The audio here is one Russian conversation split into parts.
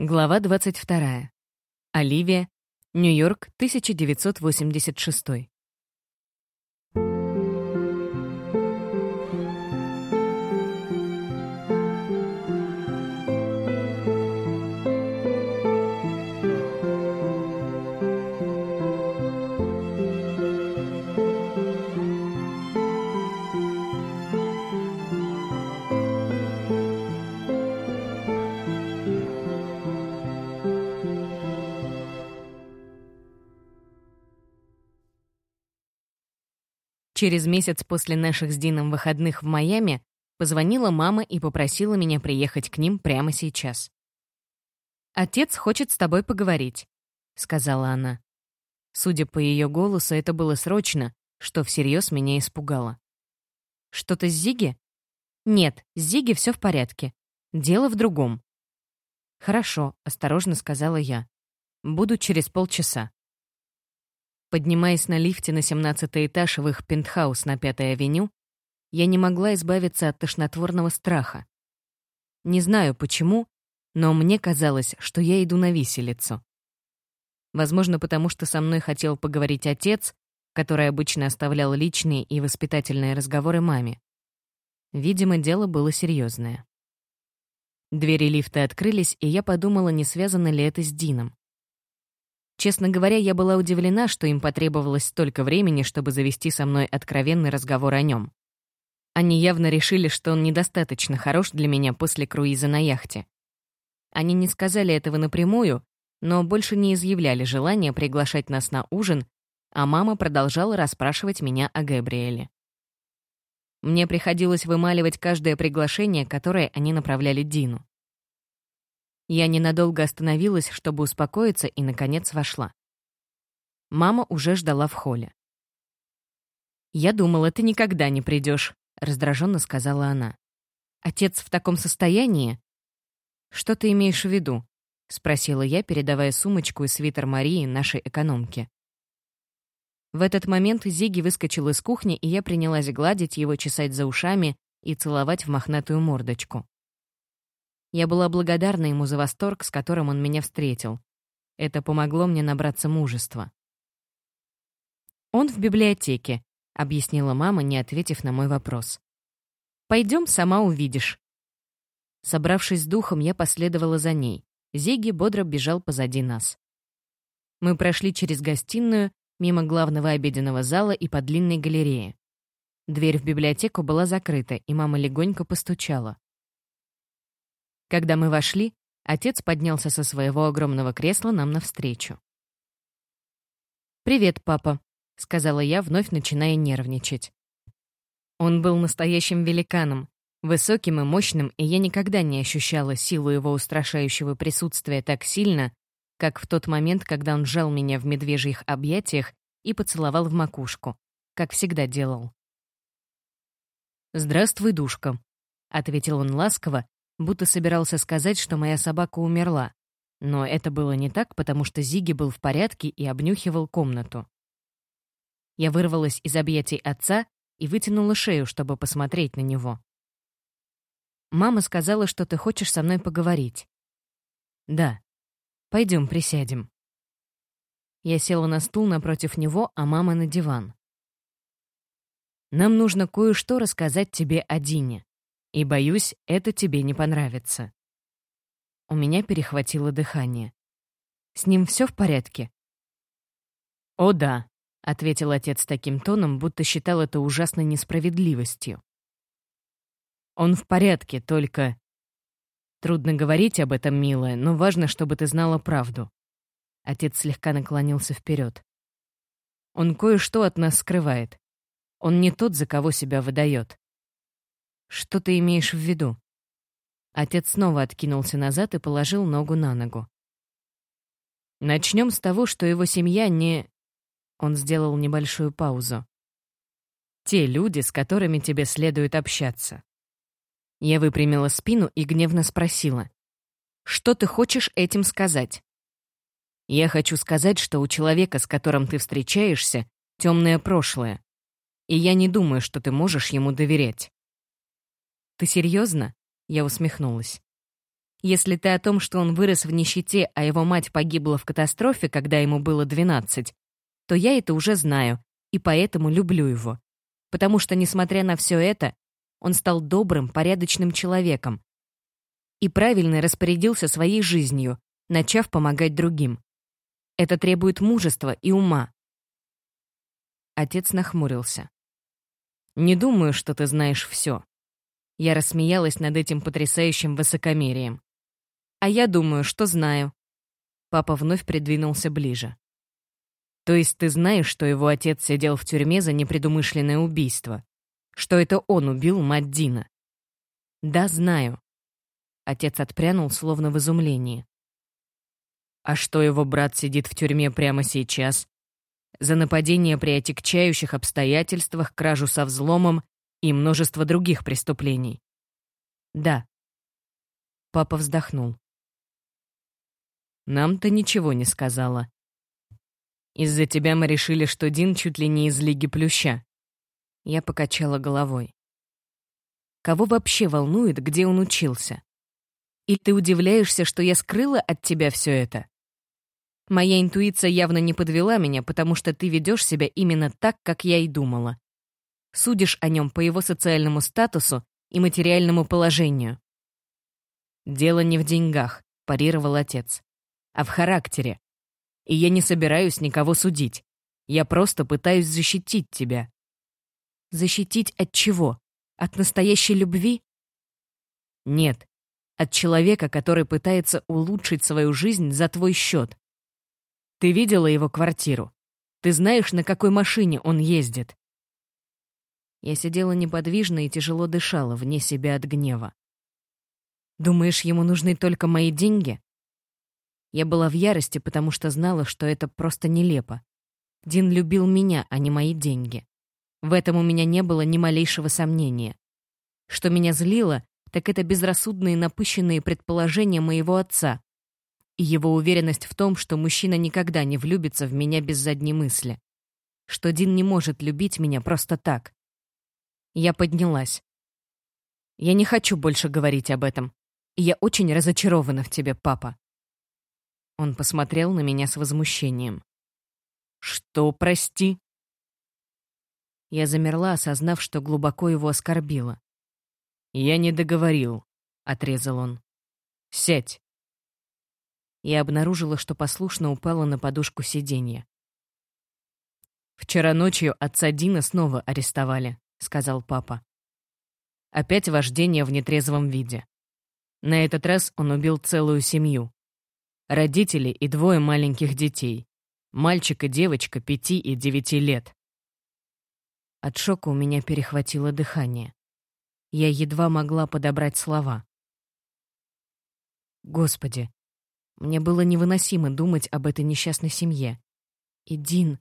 Глава 22. Оливия. Нью-Йорк, 1986. Через месяц после наших с Дином выходных в Майами позвонила мама и попросила меня приехать к ним прямо сейчас. «Отец хочет с тобой поговорить», — сказала она. Судя по ее голосу, это было срочно, что всерьез меня испугало. «Что-то с Зиги?» «Нет, с Зиги все в порядке. Дело в другом». «Хорошо», — осторожно сказала я. «Буду через полчаса». Поднимаясь на лифте на 17 этаж в их пентхаус на Пятой авеню, я не могла избавиться от тошнотворного страха. Не знаю почему, но мне казалось, что я иду на виселицу. Возможно, потому что со мной хотел поговорить отец, который обычно оставлял личные и воспитательные разговоры маме. Видимо, дело было серьезное. Двери лифта открылись, и я подумала, не связано ли это с Дином. Честно говоря, я была удивлена, что им потребовалось столько времени, чтобы завести со мной откровенный разговор о нем. Они явно решили, что он недостаточно хорош для меня после круиза на яхте. Они не сказали этого напрямую, но больше не изъявляли желания приглашать нас на ужин, а мама продолжала расспрашивать меня о Габриэле. Мне приходилось вымаливать каждое приглашение, которое они направляли Дину. Я ненадолго остановилась, чтобы успокоиться, и, наконец, вошла. Мама уже ждала в холле. «Я думала, ты никогда не придешь», — раздраженно сказала она. «Отец в таком состоянии?» «Что ты имеешь в виду?» — спросила я, передавая сумочку и свитер Марии, нашей экономке. В этот момент Зиги выскочил из кухни, и я принялась гладить его, чесать за ушами и целовать в мохнатую мордочку. Я была благодарна ему за восторг, с которым он меня встретил. Это помогло мне набраться мужества. «Он в библиотеке», — объяснила мама, не ответив на мой вопрос. «Пойдем, сама увидишь». Собравшись с духом, я последовала за ней. Зиги бодро бежал позади нас. Мы прошли через гостиную, мимо главного обеденного зала и по длинной галерее. Дверь в библиотеку была закрыта, и мама легонько постучала. Когда мы вошли, отец поднялся со своего огромного кресла нам навстречу. «Привет, папа», — сказала я, вновь начиная нервничать. Он был настоящим великаном, высоким и мощным, и я никогда не ощущала силу его устрашающего присутствия так сильно, как в тот момент, когда он сжал меня в медвежьих объятиях и поцеловал в макушку, как всегда делал. «Здравствуй, душка», — ответил он ласково, будто собирался сказать, что моя собака умерла. Но это было не так, потому что Зиги был в порядке и обнюхивал комнату. Я вырвалась из объятий отца и вытянула шею, чтобы посмотреть на него. «Мама сказала, что ты хочешь со мной поговорить». «Да. Пойдем присядем». Я села на стул напротив него, а мама на диван. «Нам нужно кое-что рассказать тебе о Дине. И, боюсь, это тебе не понравится. У меня перехватило дыхание. С ним все в порядке? О, да, — ответил отец таким тоном, будто считал это ужасной несправедливостью. «Он в порядке, только...» «Трудно говорить об этом, милая, но важно, чтобы ты знала правду». Отец слегка наклонился вперед. «Он кое-что от нас скрывает. Он не тот, за кого себя выдает. «Что ты имеешь в виду?» Отец снова откинулся назад и положил ногу на ногу. «Начнем с того, что его семья не...» Он сделал небольшую паузу. «Те люди, с которыми тебе следует общаться». Я выпрямила спину и гневно спросила. «Что ты хочешь этим сказать?» «Я хочу сказать, что у человека, с которым ты встречаешься, темное прошлое. И я не думаю, что ты можешь ему доверять». «Ты серьезно? Я усмехнулась. Если ты о том, что он вырос в нищете, а его мать погибла в катастрофе, когда ему было 12, то я это уже знаю, и поэтому люблю его. Потому что, несмотря на все это, он стал добрым, порядочным человеком и правильно распорядился своей жизнью, начав помогать другим. Это требует мужества и ума. Отец нахмурился. «Не думаю, что ты знаешь все». Я рассмеялась над этим потрясающим высокомерием. «А я думаю, что знаю». Папа вновь придвинулся ближе. «То есть ты знаешь, что его отец сидел в тюрьме за непредумышленное убийство? Что это он убил мать Дина?» «Да, знаю». Отец отпрянул, словно в изумлении. «А что его брат сидит в тюрьме прямо сейчас?» За нападение при отягчающих обстоятельствах, кражу со взломом и множество других преступлений. Да. Папа вздохнул. Нам-то ничего не сказала. Из-за тебя мы решили, что Дин чуть ли не из Лиги Плюща. Я покачала головой. Кого вообще волнует, где он учился? И ты удивляешься, что я скрыла от тебя все это? Моя интуиция явно не подвела меня, потому что ты ведешь себя именно так, как я и думала. Судишь о нем по его социальному статусу и материальному положению. «Дело не в деньгах», — парировал отец а в характере. И я не собираюсь никого судить. Я просто пытаюсь защитить тебя. Защитить от чего? От настоящей любви? Нет, от человека, который пытается улучшить свою жизнь за твой счет. Ты видела его квартиру? Ты знаешь, на какой машине он ездит? Я сидела неподвижно и тяжело дышала, вне себя от гнева. Думаешь, ему нужны только мои деньги? Я была в ярости, потому что знала, что это просто нелепо. Дин любил меня, а не мои деньги. В этом у меня не было ни малейшего сомнения. Что меня злило, так это безрассудные напыщенные предположения моего отца и его уверенность в том, что мужчина никогда не влюбится в меня без задней мысли. Что Дин не может любить меня просто так. Я поднялась. Я не хочу больше говорить об этом. И я очень разочарована в тебе, папа. Он посмотрел на меня с возмущением. «Что, прости?» Я замерла, осознав, что глубоко его оскорбила. «Я не договорил», — отрезал он. «Сядь». Я обнаружила, что послушно упала на подушку сиденья. «Вчера ночью отца Дина снова арестовали», — сказал папа. «Опять вождение в нетрезвом виде. На этот раз он убил целую семью родители и двое маленьких детей. Мальчик и девочка пяти и девяти лет. От шока у меня перехватило дыхание. Я едва могла подобрать слова. Господи, мне было невыносимо думать об этой несчастной семье. И Дин...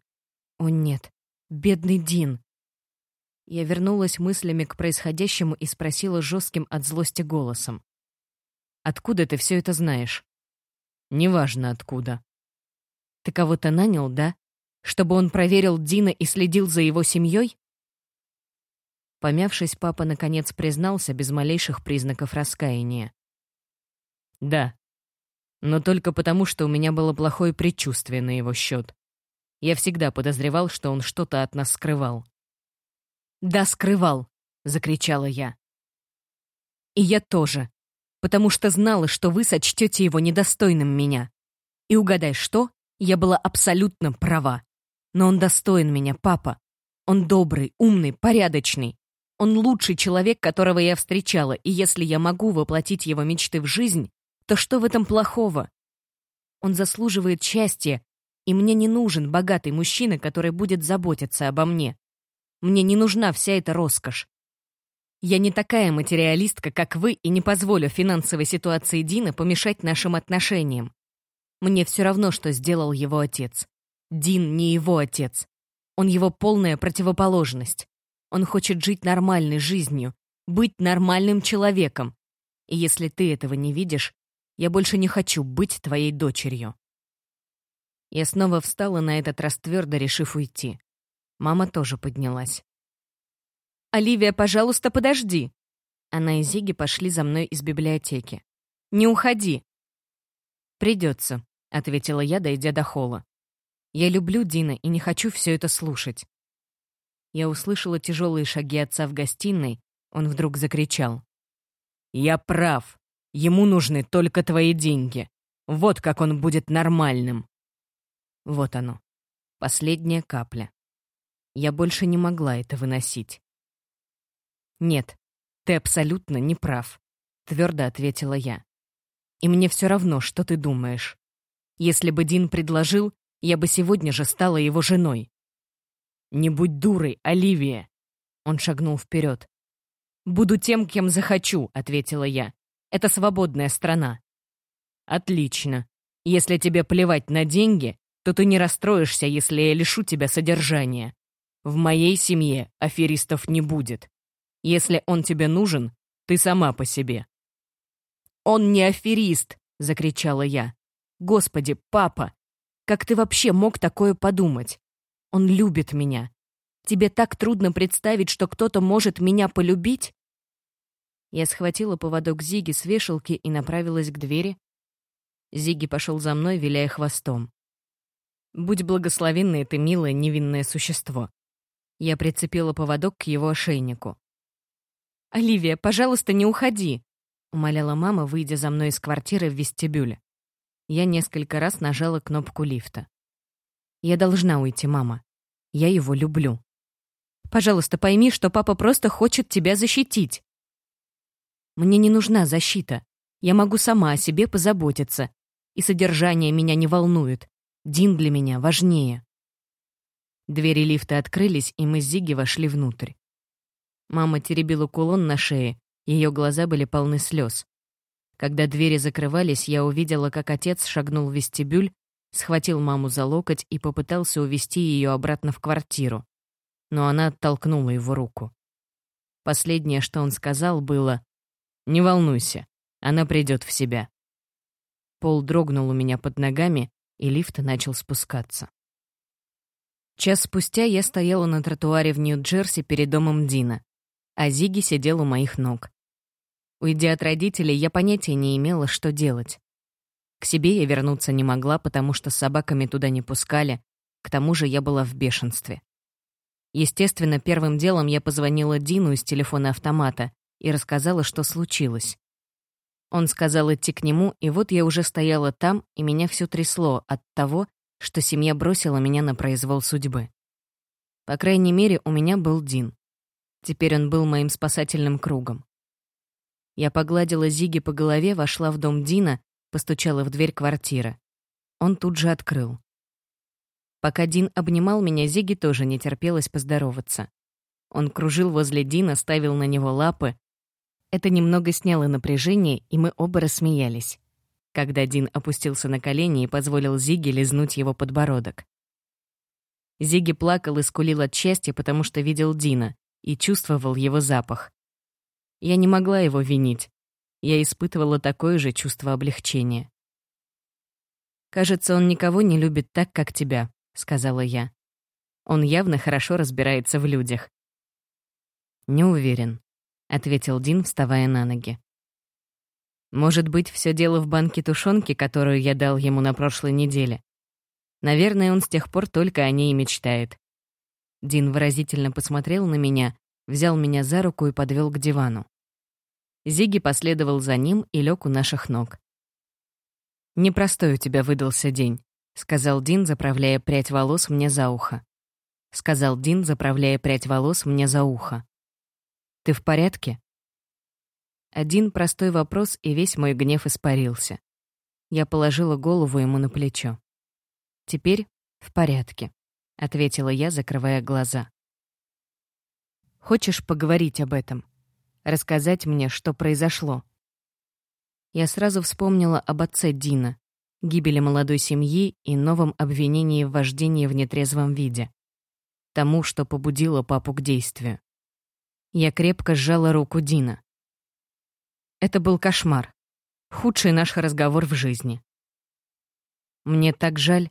О нет, бедный Дин. Я вернулась мыслями к происходящему и спросила жестким от злости голосом. «Откуда ты все это знаешь?» Неважно откуда. Ты кого-то нанял, да? Чтобы он проверил Дина и следил за его семьей? Помявшись, папа наконец признался без малейших признаков раскаяния. Да. Но только потому, что у меня было плохое предчувствие на его счет. Я всегда подозревал, что он что-то от нас скрывал. «Да, скрывал!» — закричала я. «И я тоже потому что знала, что вы сочтете его недостойным меня. И угадай, что? Я была абсолютно права. Но он достоин меня, папа. Он добрый, умный, порядочный. Он лучший человек, которого я встречала, и если я могу воплотить его мечты в жизнь, то что в этом плохого? Он заслуживает счастья, и мне не нужен богатый мужчина, который будет заботиться обо мне. Мне не нужна вся эта роскошь. Я не такая материалистка, как вы, и не позволю финансовой ситуации Дина помешать нашим отношениям. Мне все равно, что сделал его отец. Дин не его отец. Он его полная противоположность. Он хочет жить нормальной жизнью, быть нормальным человеком. И если ты этого не видишь, я больше не хочу быть твоей дочерью. Я снова встала на этот раз твердо, решив уйти. Мама тоже поднялась. «Оливия, пожалуйста, подожди!» Она и Зиги пошли за мной из библиотеки. Не уходи!» «Придется», — ответила я, дойдя до холла. «Я люблю Дина и не хочу все это слушать». Я услышала тяжелые шаги отца в гостиной, он вдруг закричал. «Я прав. Ему нужны только твои деньги. Вот как он будет нормальным». Вот оно. Последняя капля. Я больше не могла это выносить. «Нет, ты абсолютно не прав», — твердо ответила я. «И мне все равно, что ты думаешь. Если бы Дин предложил, я бы сегодня же стала его женой». «Не будь дурой, Оливия!» Он шагнул вперед. «Буду тем, кем захочу», — ответила я. «Это свободная страна». «Отлично. Если тебе плевать на деньги, то ты не расстроишься, если я лишу тебя содержания. В моей семье аферистов не будет. Если он тебе нужен, ты сама по себе». «Он не аферист!» — закричала я. «Господи, папа, как ты вообще мог такое подумать? Он любит меня. Тебе так трудно представить, что кто-то может меня полюбить?» Я схватила поводок Зиги с вешалки и направилась к двери. Зиги пошел за мной, виляя хвостом. «Будь благословенна ты, милое невинное существо. Я прицепила поводок к его ошейнику. «Оливия, пожалуйста, не уходи!» — умоляла мама, выйдя за мной из квартиры в вестибюле. Я несколько раз нажала кнопку лифта. «Я должна уйти, мама. Я его люблю. Пожалуйста, пойми, что папа просто хочет тебя защитить. Мне не нужна защита. Я могу сама о себе позаботиться. И содержание меня не волнует. Дин для меня важнее. Двери лифта открылись, и мы с Зиги вошли внутрь. Мама теребила кулон на шее, ее глаза были полны слез. Когда двери закрывались, я увидела, как отец шагнул в вестибюль, схватил маму за локоть и попытался увести ее обратно в квартиру. Но она оттолкнула его руку. Последнее, что он сказал, было «Не волнуйся, она придет в себя». Пол дрогнул у меня под ногами, и лифт начал спускаться. Час спустя я стояла на тротуаре в Нью-Джерси перед домом Дина, а Зиги сидел у моих ног. Уйдя от родителей, я понятия не имела, что делать. К себе я вернуться не могла, потому что с собаками туда не пускали, к тому же я была в бешенстве. Естественно, первым делом я позвонила Дину из телефона автомата и рассказала, что случилось. Он сказал идти к нему, и вот я уже стояла там, и меня все трясло от того, что семья бросила меня на произвол судьбы. По крайней мере, у меня был Дин. Теперь он был моим спасательным кругом. Я погладила Зиги по голове, вошла в дом Дина, постучала в дверь квартиры. Он тут же открыл. Пока Дин обнимал меня, Зиги тоже не терпелось поздороваться. Он кружил возле Дина, ставил на него лапы. Это немного сняло напряжение, и мы оба рассмеялись когда Дин опустился на колени и позволил Зиге лизнуть его подбородок. Зиги плакал и скулил от счастья, потому что видел Дина и чувствовал его запах. Я не могла его винить. Я испытывала такое же чувство облегчения. «Кажется, он никого не любит так, как тебя», — сказала я. Он явно хорошо разбирается в людях. «Не уверен», — ответил Дин, вставая на ноги. Может быть, все дело в банке тушенки, которую я дал ему на прошлой неделе. Наверное, он с тех пор только о ней и мечтает. Дин выразительно посмотрел на меня, взял меня за руку и подвел к дивану. Зиги последовал за ним и лег у наших ног. «Непростой у тебя выдался день», — сказал Дин, заправляя прядь волос мне за ухо. Сказал Дин, заправляя прядь волос мне за ухо. «Ты в порядке?» Один простой вопрос, и весь мой гнев испарился. Я положила голову ему на плечо. «Теперь в порядке», — ответила я, закрывая глаза. «Хочешь поговорить об этом? Рассказать мне, что произошло?» Я сразу вспомнила об отце Дина, гибели молодой семьи и новом обвинении в вождении в нетрезвом виде. Тому, что побудило папу к действию. Я крепко сжала руку Дина. Это был кошмар. Худший наш разговор в жизни. Мне так жаль.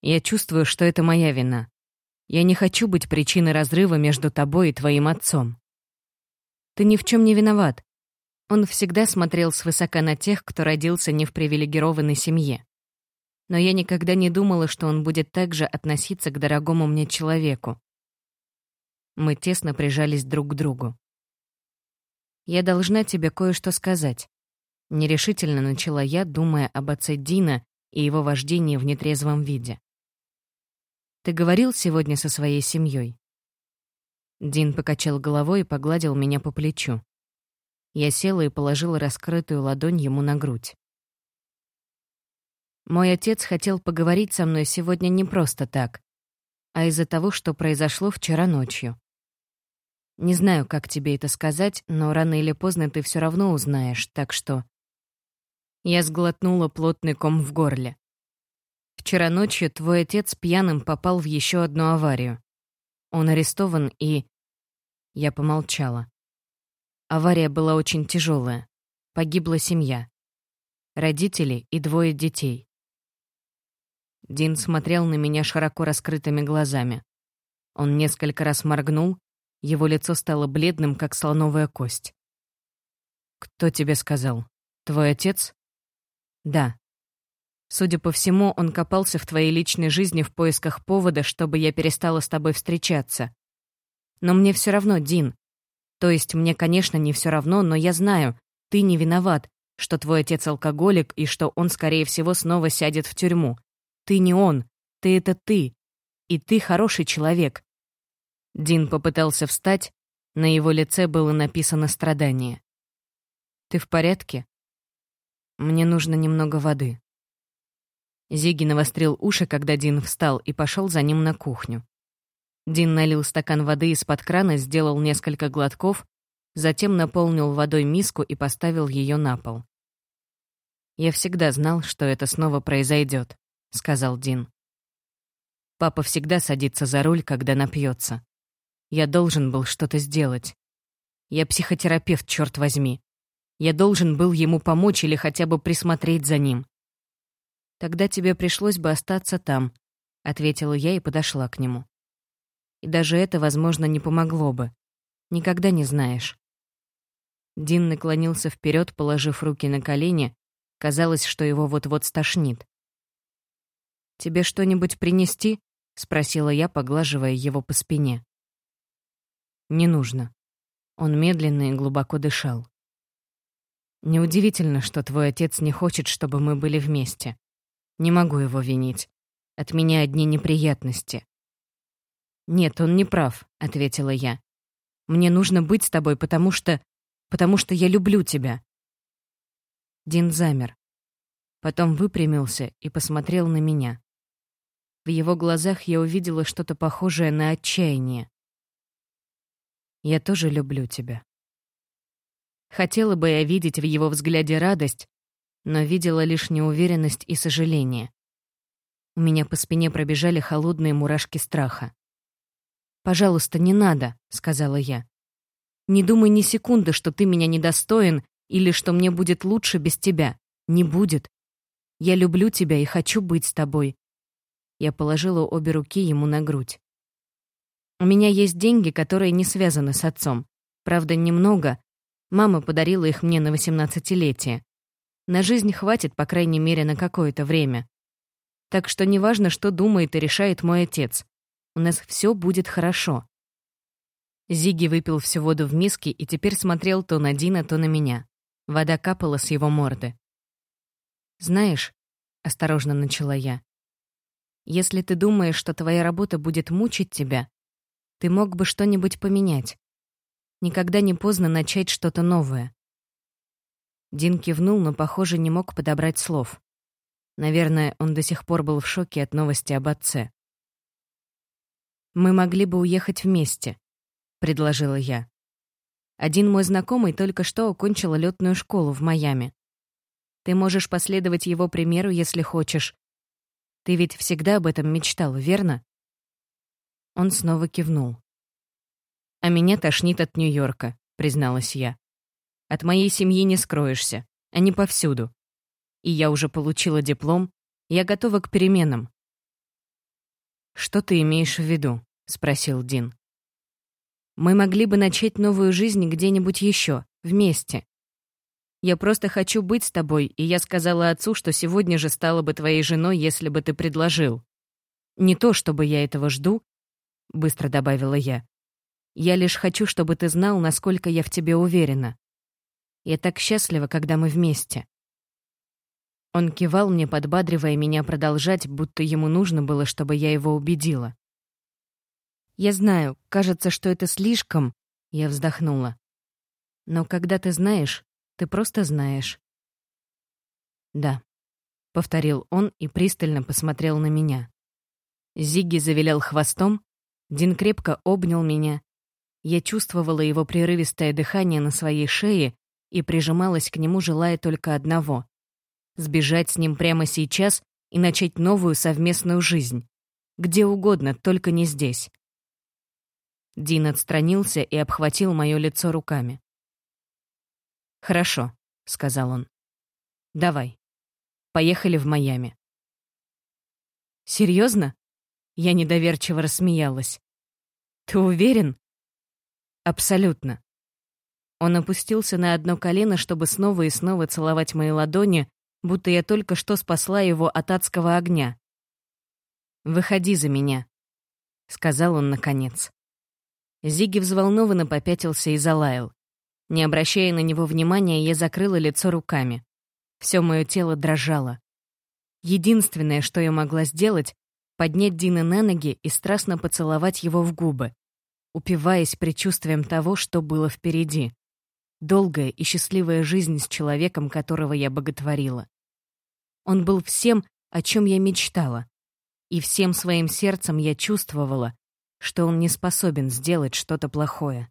Я чувствую, что это моя вина. Я не хочу быть причиной разрыва между тобой и твоим отцом. Ты ни в чем не виноват. Он всегда смотрел свысока на тех, кто родился не в привилегированной семье. Но я никогда не думала, что он будет так же относиться к дорогому мне человеку. Мы тесно прижались друг к другу. «Я должна тебе кое-что сказать», — нерешительно начала я, думая об отце Дина и его вождении в нетрезвом виде. «Ты говорил сегодня со своей семьей?» Дин покачал головой и погладил меня по плечу. Я села и положила раскрытую ладонь ему на грудь. Мой отец хотел поговорить со мной сегодня не просто так, а из-за того, что произошло вчера ночью. Не знаю, как тебе это сказать, но рано или поздно ты все равно узнаешь, так что... Я сглотнула плотный ком в горле. Вчера ночью твой отец пьяным попал в еще одну аварию. Он арестован и... Я помолчала. Авария была очень тяжелая. Погибла семья. Родители и двое детей. Дин смотрел на меня широко раскрытыми глазами. Он несколько раз моргнул, его лицо стало бледным, как слоновая кость. «Кто тебе сказал? Твой отец?» «Да. Судя по всему, он копался в твоей личной жизни в поисках повода, чтобы я перестала с тобой встречаться. Но мне все равно, Дин. То есть мне, конечно, не все равно, но я знаю, ты не виноват, что твой отец алкоголик и что он, скорее всего, снова сядет в тюрьму. Ты не он, ты — это ты. И ты хороший человек. Дин попытался встать, на его лице было написано страдание. «Ты в порядке?» «Мне нужно немного воды». Зиги навострил уши, когда Дин встал, и пошел за ним на кухню. Дин налил стакан воды из-под крана, сделал несколько глотков, затем наполнил водой миску и поставил ее на пол. «Я всегда знал, что это снова произойдет», — сказал Дин. «Папа всегда садится за руль, когда напьется. Я должен был что-то сделать. Я психотерапевт, черт возьми. Я должен был ему помочь или хотя бы присмотреть за ним. Тогда тебе пришлось бы остаться там», — ответила я и подошла к нему. И даже это, возможно, не помогло бы. Никогда не знаешь. Дин наклонился вперед, положив руки на колени. Казалось, что его вот-вот стошнит. «Тебе что-нибудь принести?» — спросила я, поглаживая его по спине. «Не нужно». Он медленно и глубоко дышал. «Неудивительно, что твой отец не хочет, чтобы мы были вместе. Не могу его винить. От меня одни неприятности. «Нет, он не прав», — ответила я. «Мне нужно быть с тобой, потому что... потому что я люблю тебя». Дин замер. Потом выпрямился и посмотрел на меня. В его глазах я увидела что-то похожее на отчаяние. «Я тоже люблю тебя». Хотела бы я видеть в его взгляде радость, но видела лишь неуверенность и сожаление. У меня по спине пробежали холодные мурашки страха. «Пожалуйста, не надо», — сказала я. «Не думай ни секунды, что ты меня недостоин или что мне будет лучше без тебя. Не будет. Я люблю тебя и хочу быть с тобой». Я положила обе руки ему на грудь. «У меня есть деньги, которые не связаны с отцом. Правда, немного. Мама подарила их мне на восемнадцатилетие. На жизнь хватит, по крайней мере, на какое-то время. Так что неважно, что думает и решает мой отец. У нас все будет хорошо». Зиги выпил всю воду в миске и теперь смотрел то на Дина, то на меня. Вода капала с его морды. «Знаешь», — осторожно начала я, «если ты думаешь, что твоя работа будет мучить тебя, ты мог бы что-нибудь поменять. Никогда не поздно начать что-то новое». Дин кивнул, но, похоже, не мог подобрать слов. Наверное, он до сих пор был в шоке от новости об отце. «Мы могли бы уехать вместе», — предложила я. Один мой знакомый только что окончил летную школу в Майами. Ты можешь последовать его примеру, если хочешь. Ты ведь всегда об этом мечтал, верно? Он снова кивнул. «А меня тошнит от Нью-Йорка», — призналась я. «От моей семьи не скроешься. Они повсюду. И я уже получила диплом, я готова к переменам. «Что ты имеешь в виду?» — спросил Дин. «Мы могли бы начать новую жизнь где-нибудь еще, вместе. Я просто хочу быть с тобой, и я сказала отцу, что сегодня же стала бы твоей женой, если бы ты предложил. Не то, чтобы я этого жду, — быстро добавила я. Я лишь хочу, чтобы ты знал, насколько я в тебе уверена. Я так счастлива, когда мы вместе. Он кивал мне, подбадривая меня продолжать, будто ему нужно было, чтобы я его убедила. «Я знаю, кажется, что это слишком...» Я вздохнула. «Но когда ты знаешь, ты просто знаешь». «Да», — повторил он и пристально посмотрел на меня. Зигги завилял хвостом, Дин крепко обнял меня. Я чувствовала его прерывистое дыхание на своей шее и прижималась к нему, желая только одного — сбежать с ним прямо сейчас и начать новую совместную жизнь. Где угодно, только не здесь. Дин отстранился и обхватил мое лицо руками. «Хорошо», — сказал он. «Давай. Поехали в Майами». «Серьезно?» Я недоверчиво рассмеялась. «Ты уверен?» «Абсолютно». Он опустился на одно колено, чтобы снова и снова целовать мои ладони, будто я только что спасла его от адского огня. «Выходи за меня», — сказал он наконец. Зиги взволнованно попятился и залаял. Не обращая на него внимания, я закрыла лицо руками. Все мое тело дрожало. Единственное, что я могла сделать, поднять Дина на ноги и страстно поцеловать его в губы, упиваясь предчувствием того, что было впереди. Долгая и счастливая жизнь с человеком, которого я боготворила. Он был всем, о чем я мечтала. И всем своим сердцем я чувствовала, что он не способен сделать что-то плохое.